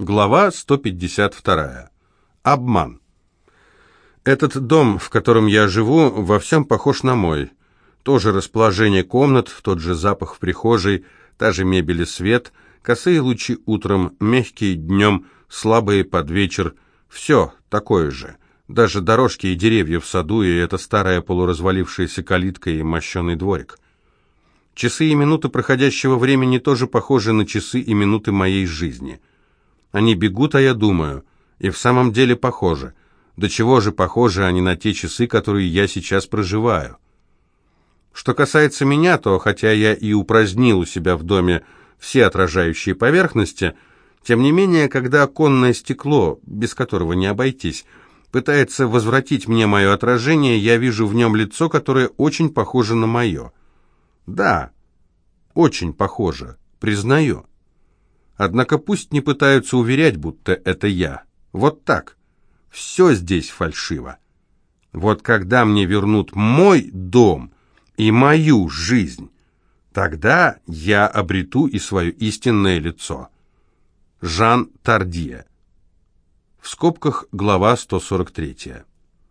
Глава 152. Обман. Этот дом, в котором я живу, во всем похож на мой. Тоже расположение комнат, тот же запах в прихожей, та же мебель и свет, косые лучи утром, мягкие днем, слабые под вечер. Все такое же. Даже дорожки и деревья в саду, и эта старая полуразвалившаяся калитка и мощеный дворик. Часы и минуты проходящего времени тоже похожи на часы и минуты моей жизни. Они бегут, а я думаю. И в самом деле похожи. До чего же похожи они на те часы, которые я сейчас проживаю? Что касается меня, то хотя я и упразднил у себя в доме все отражающие поверхности, тем не менее, когда оконное стекло, без которого не обойтись, пытается возвратить мне мое отражение, я вижу в нем лицо, которое очень похоже на мое. Да, очень похоже, признаю. Однако пусть не пытаются уверять, будто это я. Вот так. Все здесь фальшиво. Вот когда мне вернут мой дом и мою жизнь, тогда я обрету и свое истинное лицо. Жан Тардье. В скобках глава 143.